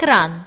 كران.